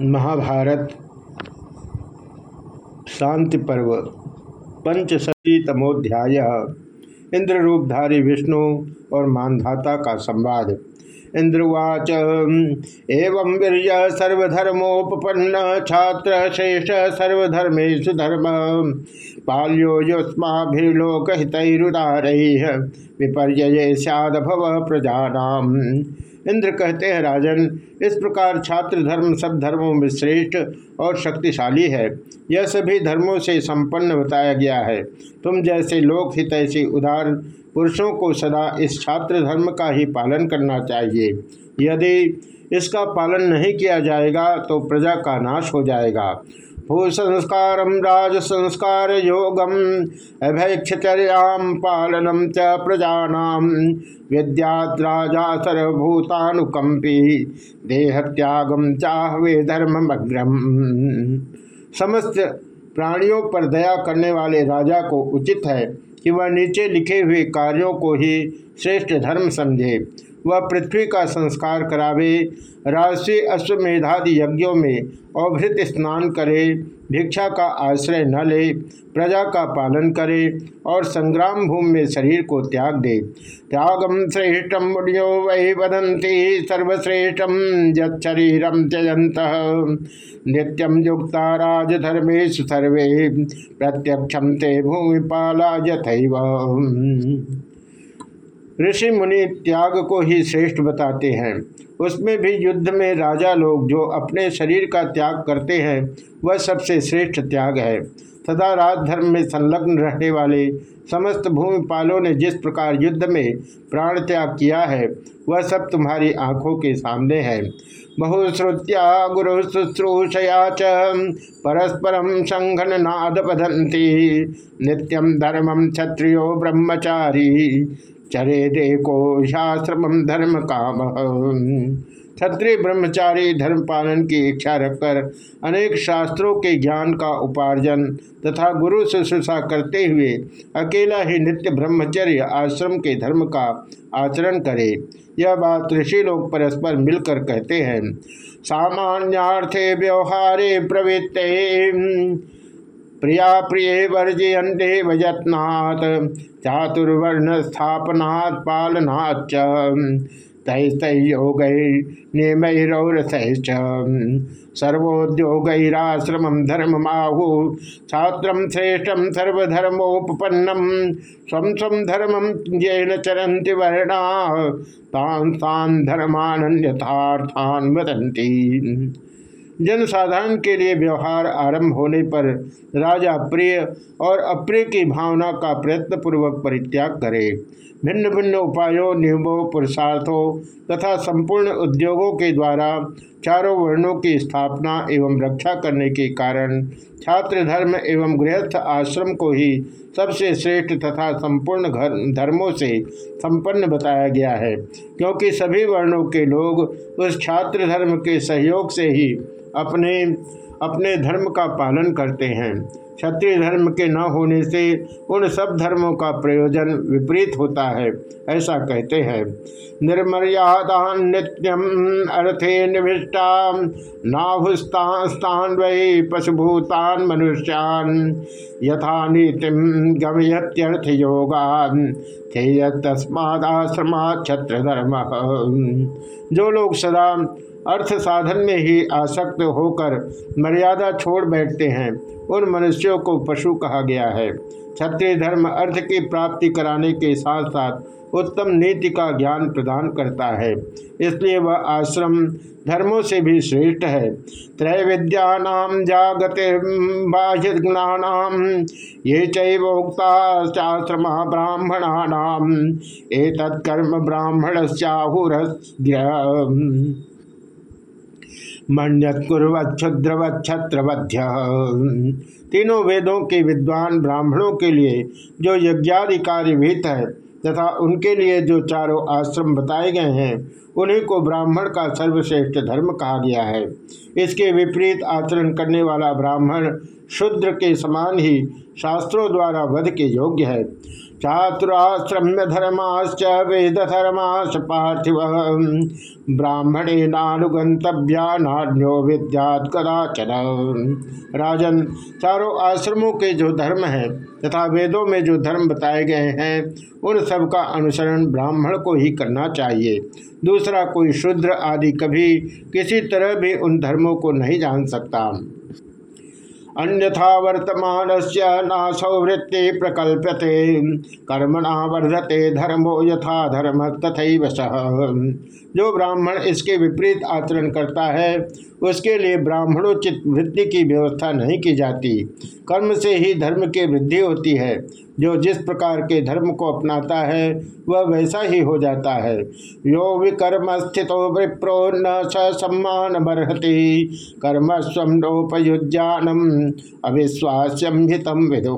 महाभारत शांति पर्व पंचशती तमोध्याय इंद्र रूपधारी विष्णु और मानधाता का संवाद। इंद्रवाच एवं वीर सर्वधर्मोपन्न छात्र श्रेष्ठ सर्वधर्मेशु धर्म। पाल्यो युष्माभिलोकहितरुदार विपर्य सद भव प्रजा इंद्र कहते हैं, राजन, इस प्रकार छात्र धर्म सब धर्मों में श्रेष्ठ और शक्तिशाली है। यह सभी धर्मों से संपन्न बताया गया है। तुम जैसे लोक हित ऐसे उदार पुरुषों को सदा इस छात्र धर्म का ही पालन करना चाहिए। यदि इसका पालन नहीं किया जाएगा तो प्रजा का नाश हो जाएगा। भूसंस्कार राज संस्कार योगम अभैक्षचर्याम पालनम च प्रजानाम विद्याद्राजा सर्वभूतानुकंपी देह त्यागम चाहवे धर्मग्रम समस्त प्राणियों पर दया करने वाले राजा को उचित है। कि वह नीचे लिखे हुए कार्यों को ही श्रेष्ठ धर्म समझे। वह पृथ्वी का संस्कार करावे राष्ट्रीय अश्वमेधादि यज्ञों में अवभृत स्नान करे, भिक्षा का आश्रय न ले, प्रजा का पालन करे और संग्राम भूमि में शरीर को त्याग दे। त्यागम श्रेष्ठम मुनियो वही वदंती सर्वश्रेष्ठम यरीरम त्यजंत नित्यम युक्ता राजधर्मेश सर्वे प्रत्यक्षम ते भूमिपाला यथैव ऋषि मुनि त्याग को ही श्रेष्ठ बताते हैं। उसमें भी युद्ध में राजा लोग जो अपने शरीर का त्याग करते हैं, वह सबसे श्रेष्ठ त्याग है। सदा राजधर्म में संलग्न रहने वाले समस्त भूमिपालों ने जिस प्रकार युद्ध में प्राण त्याग किया है, वह सब तुम्हारी आँखों के सामने है। बहुश्रुत्या गुरु शुश्रूषया च परस्परम संघन नाद बदंती नित्यम धर्मम क्षत्रियो ब्रह्मचारी। चरे देखो शास्त्रम धर्म काम। क्षत्रिय, ब्रह्मचारी धर्म पालन की इच्छा रखकर अनेक शास्त्रों के ज्ञान का उपार्जन तथा गुरु शुश्रूषा करते हुए अकेला ही नित्य ब्रह्मचर्य आश्रम के धर्म का आचरण करे। यह बात ऋषि लोग परस्पर मिलकर कहते हैं। सामान्यार्थे व्यवहारे प्रवृत्ते। प्रिया प्रिय वर्जयन्ते वजत्नात् चातुर्वर्ण स्थापनात् पालनात् तैस्तयोग नियमैरौरसैश्च सर्वोद्योगैराश्रम धर्ममाहु। छात्र श्रेष्ठ सर्वधर्मोपन्नम स्व स्व धर्म येन चरन्ति वर्णा। तान तान धर्मान जनसाधारण के लिए व्यवहार आरंभ होने पर राजा प्रिय और अप्रिय की भावना का प्रयत्न पूर्वक परित्याग करे। भिन्न भिन्न उपायों, नियमों, पुरुषार्थों तथा संपूर्ण उद्योगों के द्वारा चारों वर्णों की स्थापना एवं रक्षा करने के कारण छात्र धर्म एवं गृहस्थ आश्रम को ही सबसे श्रेष्ठ तथा संपूर्ण धर्मों से संपन्न बताया गया है। क्योंकि सभी वर्णों के लोग उस छात्र धर्म के सहयोग से ही अपने अपने धर्म का पालन करते हैं। क्षत्रिय धर्म के न होने से उन सब धर्मों का प्रयोजन विपरीत होता है, ऐसा कहते हैं। निर्मर्यादा नित्यम अर्थे निविष्टा नाभुस्तान वही पशुभूतान मनुष्यान, यथा नीतिम गमयत्यर्थ योगान तस्मादाश्रमा क्षत्र धर्म जो लोग सदा अर्थ साधन में ही आसक्त होकर मर्यादा छोड़ बैठते हैं। उन मनुष्यों को पशु कहा गया है। क्षत्रिय धर्म अर्थ की प्राप्ति कराने के साथ साथ उत्तम नीति का ज्ञान प्रदान करता है। इसलिए वह आश्रम धर्मों से भी श्रेष्ठ है। त्रय विद्याम जागते बाह्य गुणानाम ये चोक्ताश्रमा ब्राह्मणानाम एक तत्कर्म ब्राह्मण चाहुर मण्यत्कुर्वक्षुद्रवक्षत्रवध्य तीनों वेदों के विद्वान ब्राह्मणों के लिए जो यज्ञादि कार्य भीत है तथा उनके लिए जो चारों आश्रम बताए गए हैं, उन्हीं को ब्राह्मण का सर्वश्रेष्ठ धर्म कहा गया है। इसके विपरीत आचरण करने वाला ब्राह्मण शूद्र के समान ही शास्त्रों द्वारा वध के योग्य है। चातुराश्रम्य धर्माश्च वेद धर्माश पार्थिव। ब्राह्मणे नानुगंतव्या नान्यो विद्यात कदाचन। राजन, चारों आश्रमों के जो धर्म है तथा वेदों में जो धर्म बताए गए हैं, उन सब का अनुसरण ब्राह्मण को ही करना चाहिए। दूसरा, कोई शूद्र आदि कभी किसी तरह भी उन धर्मों को नहीं जान सकता। अन्यथा वर्तमान से नाशो वृत्ति कर्मणा वर्धते, धर्मो यथा धर्म तथा सह जो ब्राह्मण इसके विपरीत आचरण करता है, उसके लिए ब्राह्मणोचित वृत्ति की व्यवस्था नहीं की जाती। कर्म से ही धर्म की वृद्धि होती है। जो जिस प्रकार के धर्म को अपनाता है, वह वैसा ही हो जाता है। यो विकर्म स्थित विप्रो न सम्मान बर्हति, कर्म स्वोपयुज्ञानम अविश्वास्यम हितम विदु।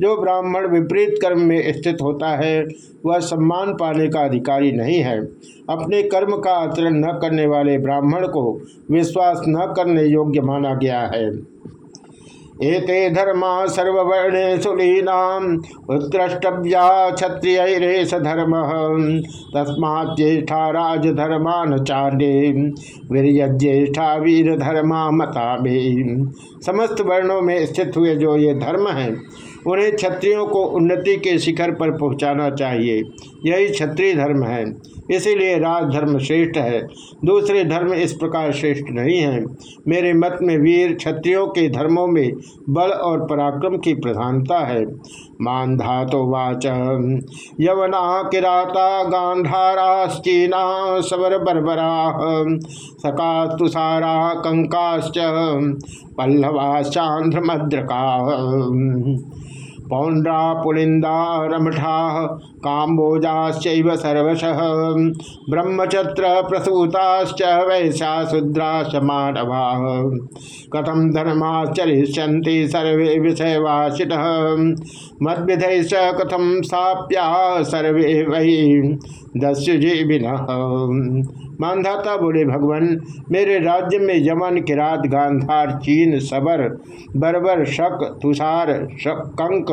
जो ब्राह्मण विपरीत कर्म में स्थित होता है, वह सम्मान पाने का अधिकारी नहीं है। अपने कर्म का आचरण न करने वाले ब्राह्मण को विश्वास न करने योग्य माना गया है। एते धर्मा सर्ववर्णेषु लीनाम उत्कृष्टव्या क्षत्रियरेश धर्म। तस्मात् ज्येष्ठा राजधर्मान चांडे वीरज्येष्ठा वीर धर्मा मता समस्त वर्णों में स्थित हुए जो ये धर्म हैं, उन्हें क्षत्रियों को उन्नति के शिखर पर पहुंचाना चाहिए। यही क्षत्रिय धर्म है। इसीलिए राजधर्म श्रेष्ठ है। दूसरे धर्म इस प्रकार श्रेष्ठ नहीं है। मेरे मत में वीर क्षत्रियों के धर्मों में बल और पराक्रम की प्रधानता है। मान धातो वाच। यवना किराता गांधाराश्चीना सवर बरबरा सका तुषारा कंकाश्च। पल्लवा मद्रका पौंड्रा पुलिंदा रमठा काम्बोजाश्चैव सर्वश। ब्रह्मचत्र प्रसूताश्च वैशा शूद्राश्च मानवा। कथम धर्माचरिष्यन्ति सर्वे विषयवासिनः। मद्विधैश्च कथम स्थाप्या सर्वे वही दस्युजीविनः। मानधाता बोले, भगवान, मेरे राज्य में यमन, किरात, गांधार, चीन, सबर, बरबर, शक, तुषार कंक,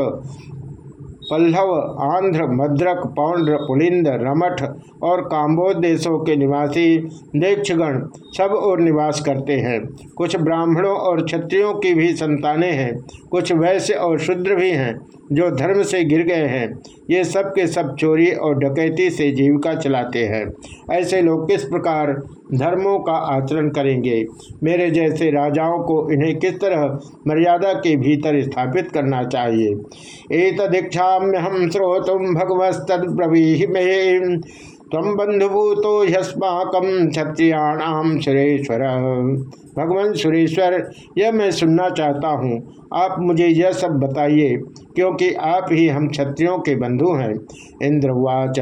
पल्लव, आंध्र, मद्रक, पौंड्र, पुलिंद, रमठ और काम्बोज देशों के निवासी, देक्षगण सब और निवास करते हैं। कुछ ब्राह्मणों और क्षत्रियों की भी संतानें हैं, कुछ वैश्य और शूद्र भी हैं। जो धर्म से गिर गए हैं, ये सब के सब चोरी और डकैती से जीविका चलाते हैं। ऐसे लोग किस प्रकार धर्मों का आचरण करेंगे? मेरे जैसे राजाओं को इन्हें किस तरह मर्यादा के भीतर स्थापित करना चाहिए? एक दीक्षा हम श्रोतुम में। तम बंधुभूतो यस्माकम क्षत्रियाणाम सुरेश्वर। भगवान सुरेश्वर, यह मैं सुनना चाहता हूँ। आप मुझे यह सब बताइए। क्योंकि आप ही हम क्षत्रियों के बंधु हैं। इंद्रवाच,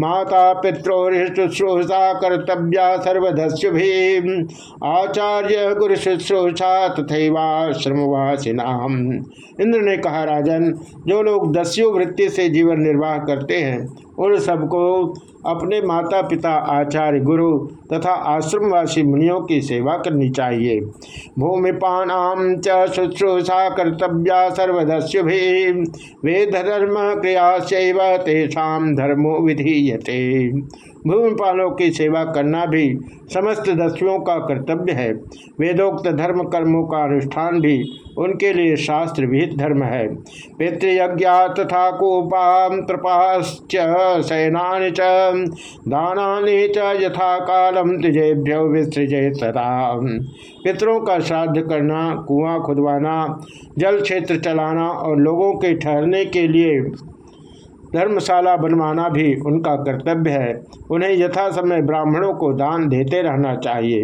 माता पित्रोश्रूषा कर्तव्या सर्वधस्यु भी आचार्य गुरु शुश्रूषा तथैवाश्रमवासिनाम। इंद्र ने कहा, राजन, जो लोग दस्यु वृत्ति से जीवन निर्वाह करते हैं, उन सबको अपने माता पिता आचार्य, गुरु तथा आश्रमवासी मुनियों की सेवा करनी चाहिए। भूमिपानाम च शुश्रूषा कर्तव्या सर्वदस्यु भी वेद धर्म क्रिया तेषा धर्मो विधीयते। भूमिपालों की सेवा करना भी समस्त दस्युओं का कर्तव्य है। वेदोक्त धर्म कर्मों का अनुष्ठान भी उनके लिए शास्त्र विहित धर्म है। पितृयज्ञ तथा कोपाम कृपाश्च सैना च दाना च यथा कालम त्रिजेभ्यो विसृजय तथा पितरों का श्राद्ध करना, कुआँ खुदवाना, जल क्षेत्र चलाना और लोगों के ठहरने के लिए धर्मशाला बनवाना भी उनका कर्तव्य है। उन्हें यथा समय ब्राह्मणों को दान देते रहना चाहिए।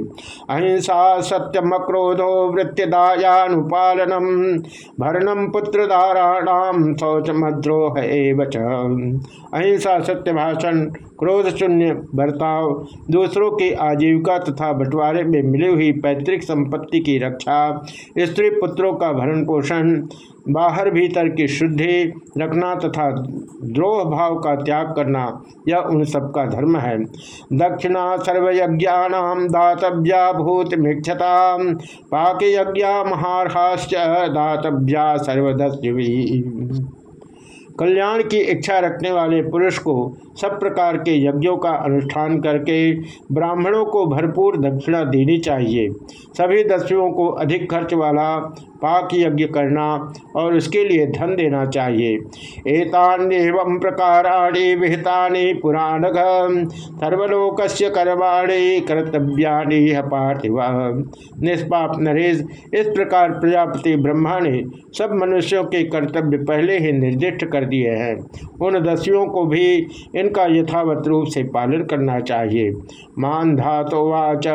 अहिंसा सत्यम क्रोधो वृत्तिदायानुपालनम भरणम पुत्रधाराणाम शौच मद्रोह अहिंसा सत्य भाषण क्रोध शून्य बर्ताव, दूसरों की आजीविका तथा बंटवारे में मिली हुई पैतृक संपत्ति की रक्षा स्त्री पुत्रों का भरण पोषण बाहर भीतर की शुद्धि रखना तथा द्रोह भाव का त्याग करना, यह उन सबका धर्म है। दक्षिणा सर्वयज्ञान दातव्या भूत मिक्षता पाक यज्ञ महारहाश्च दातव्या सर्वदस्वी कल्याण की इच्छा रखने वाले पुरुष को सब प्रकार के यज्ञों का अनुष्ठान करके ब्राह्मणों को भरपूर दक्षिणा देनी चाहिए। सभी दस्युओं को अधिक खर्च वाला पाक यज्ञ करना और उसके लिए धन देना चाहिए। एतान्यवम प्रकाराणी विहितानि पुराण सर्वलोक कर्माणी कर्तव्यानि पार्थिव। निष्पाप नरेश, इस प्रकार प्रजापति ब्रह्मा ने सब मनुष्यों के कर्तव्य पहले ही निर्दिष्ट कर दिए हैं। उन दस्युओं को भी इनका यथावत रूप से पालन करना चाहिए। मान धातोवाच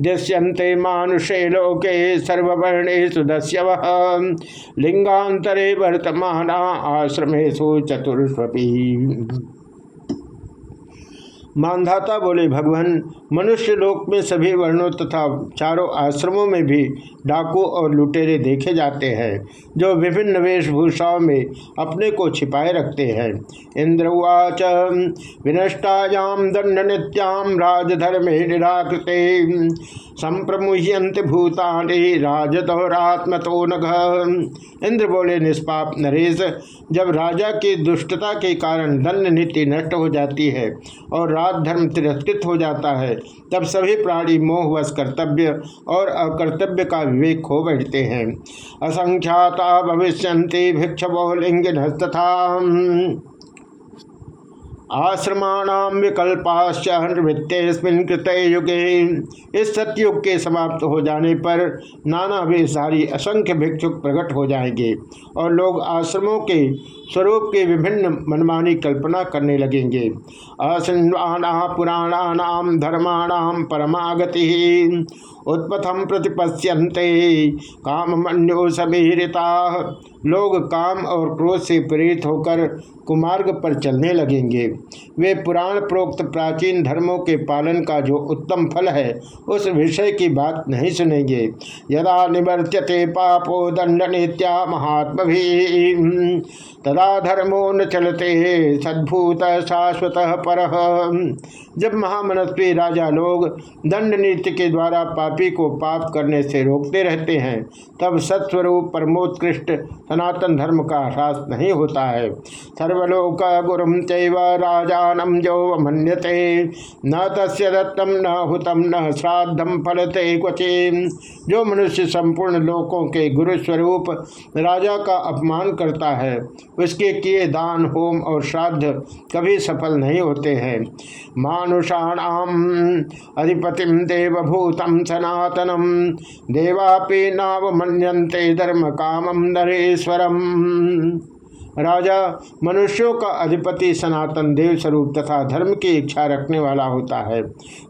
दृश्यंते मानुषे लोके सर्ववर्णे दस्यव लिंगांतरे वर्तमान आश्रमेशु चतुर्स्वी मानधाता बोले, भगवान मनुष्य लोक में सभी वर्णों तथा चारों आश्रमों में भी डाकू और लुटेरे देखे जाते हैं, जो विभिन्न वेशभूषाओं में अपने को छिपाए रखते हैं। इंद्र इंद्रवाच विनष्टायाम दंड नित्याम राजधर्मे निराकृते संप्रमुह्यंत भूतानि राजदौरात्मतो नघ। इंद्र बोले, निष्पाप नरेश, जब राजा की दुष्टता के कारण दंड नीति नष्ट हो जाती है और राजधर्म तिरस्कृत हो जाता है तब सभी प्राणी मोहवश कर्तव्य और अकर्तव्य का विवेक खो बैठते हैं। असंख्याता भविष्य भिक्ष बहुलिंग तथा आश्रमाणाम विकल्पाश्च कृत युगे इस सत्युग के समाप्त हो जाने पर नाना वेशारी असंख्य भिक्षुक प्रकट हो जाएँगे और लोग आश्रमों के स्वरूप के विभिन्न मनमानी कल्पना करने लगेंगे। असन्वाना पुराणानाम धर्माणाम परमागति उत्पथम प्रतिपश्यन्ते। काम मनो समीरिता। लोग काम और क्रोध से प्रेरित होकर कुमार्ग पर चलने लगेंगे। वे पुराण प्रोक्त प्राचीन धर्मों के पालन का जो उत्तम फल है, उस विषय की बात नहीं सुनेंगे। यदा निवर्त्यते पापो दंड नित्या महात्म तदा धर्मो न चलते, सद्भूत शाश्वत पर। जब महामनस्वी राजा लोग दंड नीति के द्वारा पापी को पाप करने से रोकते रहते हैं, तब सत्स्वरूप परमोत्कृष्ट सनातन धर्म का ह्रास नहीं होता है। सर्वलोक गुरु चैव राजानम जो न तस्य दत्तम न हुतम न श्राद्धम फलते क्वचे। जो मनुष्य संपूर्ण लोकों के गुरु स्वरूप राजा का अपमान करता है, उसके किए दान, होम और श्राद्ध कभी सफल नहीं होते हैं। मानुषाणाम अधिपतिम देवभूतम सनातनम देवापि नाव मनते धर्म कामम नरेश्वरम। राजा मनुष्यों का अधिपति सनातन देव स्वरूप तथा धर्म की इच्छा रखने वाला होता है।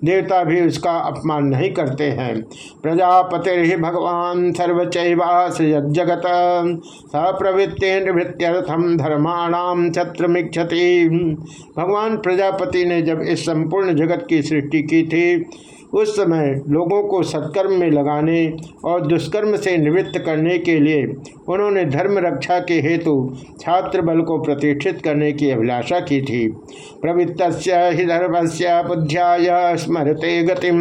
देवता भी उसका अपमान नहीं करते हैं। प्रजापति भगवान सर्वचैवास जगत सप्रवृत्तिर्वृत्त्यर्थम धर्माणाम छत्र भगवान प्रजापति ने जब इस संपूर्ण जगत की सृष्टि की थी उस समय लोगों को सत्कर्म में लगाने और दुष्कर्म से निवृत्त करने के लिए उन्होंने धर्म रक्षा के हेतु छात्र बल को प्रतिष्ठित करने की अभिलाषा की थी। प्रवृत्त ही धर्म से बुद्ध्याय स्मरते गतिम।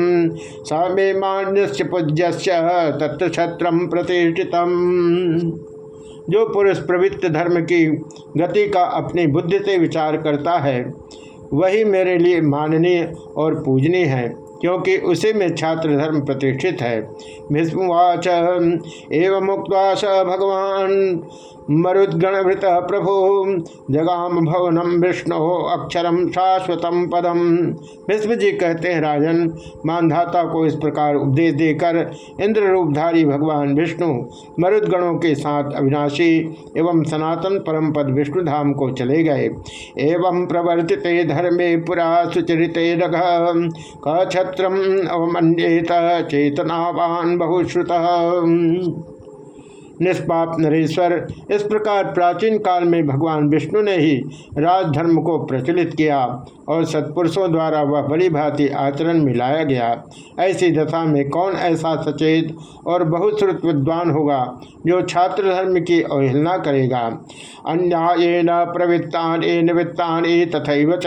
समे मान्य पूज्य तत्छत्र प्रतिष्ठित जो पुरुष प्रवृत्त धर्म की गति का अपनी बुद्धि से विचार करता है, वही मेरे लिए माननीय और पूजनीय है। क्योंकि उसी में छात्र धर्म प्रतिष्ठित है। भीष्मवाच एवं मुक्त स भगवान मरुद्गणभृत प्रभु, जगाम भवनम विष्णु अक्षरम शाश्वतम पदम विष्णु जी कहते हैं, राजन, मानधाता को इस प्रकार उपदेश देकर इंद्र रूपधारी भगवान विष्णु, मरुद्गणों के साथ अविनाशी एवं सनातन परम पद विष्णु धाम को चले गए। एवं प्रवर्तित धर्मे पुरा सुचरित रघ, कछत्रम अवमन्येत चेतनावान बहुश्रुत। निष्पाप नरेश्वर। इस प्रकार प्राचीन काल में भगवान विष्णु ने ही राजधर्म को प्रचलित किया और सत्पुरुषों द्वारा वह बड़ी भांति आचरण में लाया गया। ऐसी दशा में कौन ऐसा सचेत और बहुत श्रुत विद्वान होगा जो छात्र धर्म की अवहेलना करेगा? अन्यायन प्रवृत्ता निवृत्तानि तथा च।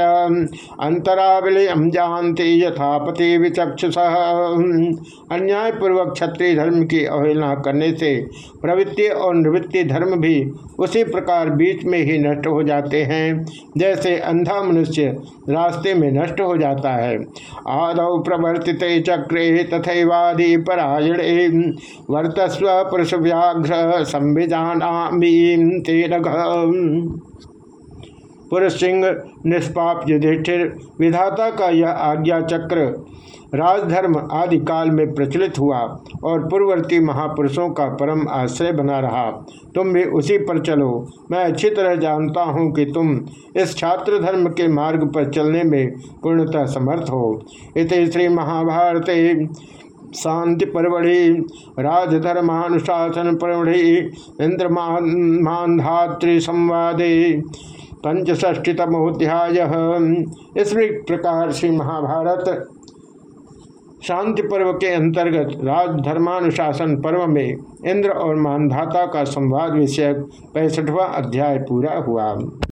अंतरावलयम जानते यथापति विचक्षुष। अन्यायपूर्वक क्षत्रिय धर्म की अवहेलना करने से प्रवृत्ति और निवृत्ति धर्म भी उसी प्रकार बीच में ही नष्ट हो जाते हैं। जैसे अंधा मनुष्य रास्ते में नष्ट हो जाता है। आदौ प्रवर्तित चक्रे तथैवादि परायणे वर्तस्व पुरुष व्याघ्र संविजाना तेन पुरुष सिंह, निष्पाप युधिष्ठिर, विधाता का यह आज्ञा चक्र राजधर्म आदि काल में प्रचलित हुआ और पूर्ववर्ती महापुरुषों का परम आश्रय बना रहा। तुम भी उसी पर चलो। मैं अच्छी तरह जानता हूँ कि तुम इस छात्र धर्म के मार्ग पर चलने में पूर्णतः समर्थ हो। इत श्री महाभारत शांति परवढ़ि राजधर्मानुशासन परवढ़ि इंद्रमाधातृ संवादे पंचष्टीतमोध्याय इस प्रकार श्री महाभारत शांति पर्व के अंतर्गत राजधर्मानुशासन पर्व में इंद्र और मानधाता का संवाद विषयक पैंसठवा अध्याय पूरा हुआ।